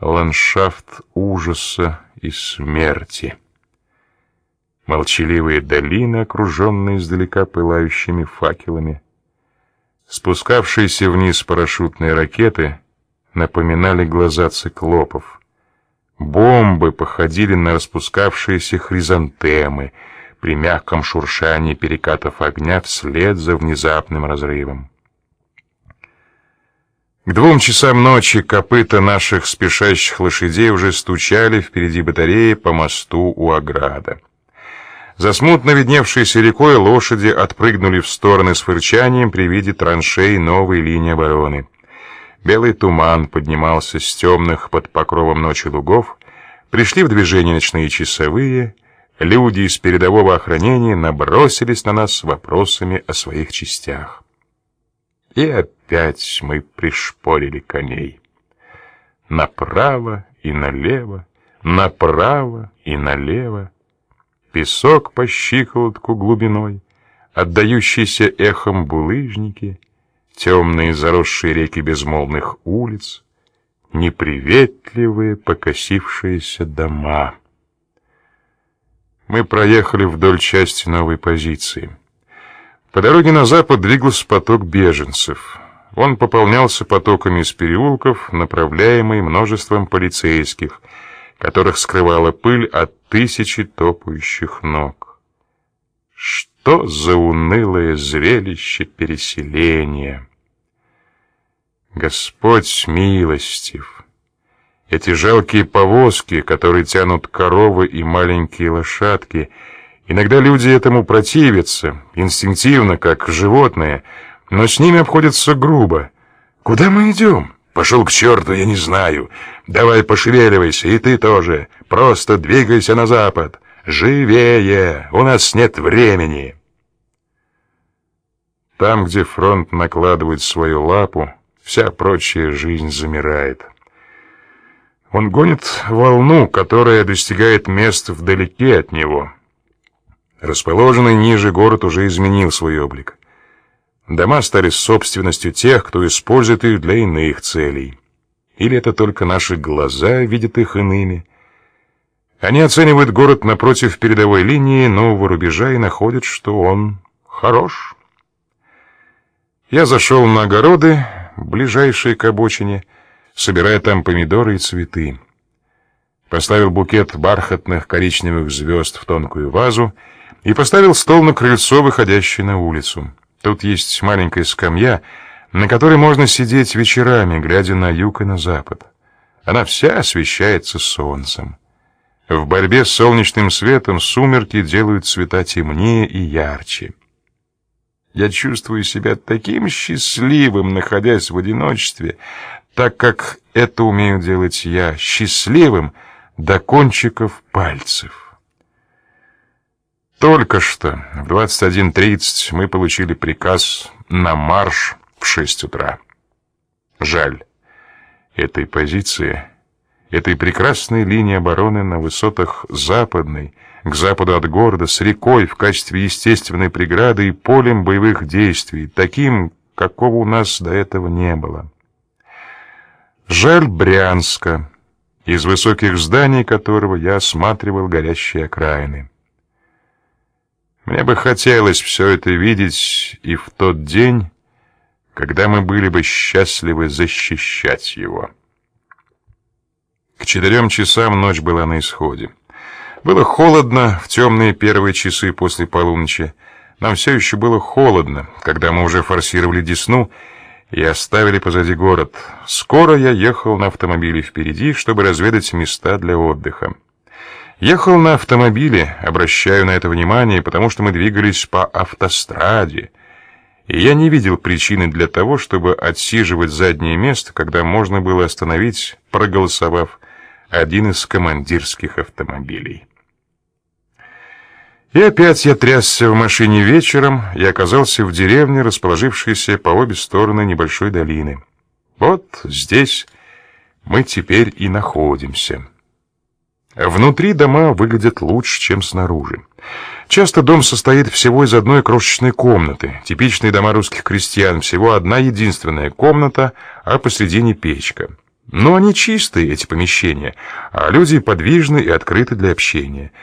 ландшафт ужаса и смерти. Молчаливые долины, окруженные издалека пылающими факелами. Спускавшиеся вниз парашютные ракеты напоминали глаза циклопов. Бомбы походили на распускавшиеся хризантемы при мягком шуршании перекатов огня вслед за внезапным разрывом. К двум часам ночи копыта наших спешащих лошадей уже стучали впереди батареи по мосту у ограда. За смутно видневшейся рекой лошади отпрыгнули в стороны с фырчанием при виде траншей новой линии обороны. Белый туман поднимался с темных под покровом ночи лугов, пришли в движение ночные часовые, люди из передового охранения набросились на нас с вопросами о своих частях. И опять мы пришпорили коней. Направо и налево, направо и налево. Песок по щиколотку глубиной, отдающийся эхом булыжники, темные заросшие реки безмолвных улиц, неприветливые покосившиеся дома. Мы проехали вдоль части новой позиции. По дороге на запад двигался поток беженцев. Он пополнялся потоками из переулков, направляемый множеством полицейских, которых скрывала пыль от тысячи топающих ног. Что за унылое зрелище переселения! Господь милостив! Эти жалкие повозки, которые тянут коровы и маленькие лошадки — Иногда люди этому противятся, инстинктивно, как животные, но с ними обходятся грубо. Куда мы идем? Пошел к черту, я не знаю. Давай пошевеливайся, и ты тоже. Просто двигайся на запад. Живее, у нас нет времени. Там, где фронт накладывает свою лапу, вся прочая жизнь замирает. Он гонит волну, которая достигает мест вдалеке от него — Расположенный ниже город уже изменил свой облик. Дома стали собственностью тех, кто использует их для иных целей. Или это только наши глаза видят их иными? Они оценивают город напротив передовой линии нового рубежа и находят, что он хорош. Я зашел на огороды, ближайшие к обочине, собирая там помидоры и цветы. Поставил букет бархатных коричневых звезд в тонкую вазу и поставил стол на крыльцо, выходящее на улицу. Тут есть маленькая скамья, на которой можно сидеть вечерами, глядя на юг и на запад. Она вся освещается солнцем. В борьбе с солнечным светом сумерки делают цвета темнее и ярче. Я чувствую себя таким счастливым, находясь в одиночестве, так как это умею делать я, счастливым до кончиков пальцев. Только что в 21.30 мы получили приказ на марш в 6 утра. Жаль, этой позиции, этой прекрасной линии обороны на высотах западной, к западу от города, с рекой в качестве естественной преграды и полем боевых действий, таким, какого у нас до этого не было. Жаль Брянска, из высоких зданий которого я осматривал горящие окраины. Мне бы хотелось все это видеть и в тот день, когда мы были бы счастливы защищать его. К четырем часам ночь была на исходе. Было холодно в темные первые часы после полуночи. Нам все еще было холодно, когда мы уже форсировали Десну и оставили позади город. Скоро я ехал на автомобиле впереди, чтобы разведать места для отдыха. Ехал на автомобиле, обращаю на это внимание, потому что мы двигались по автостраде, и я не видел причины для того, чтобы отсиживать заднее место, когда можно было остановить, проголосовав один из командирских автомобилей. И опять я трясся в машине вечером и оказался в деревне, расположившейся по обе стороны небольшой долины. Вот здесь мы теперь и находимся. Внутри дома выглядят лучше, чем снаружи. Часто дом состоит всего из одной крошечной комнаты. Типичные дома русских крестьян всего одна единственная комната, а посредине печка. Но они чистые, эти помещения, а люди подвижны и открыты для общения.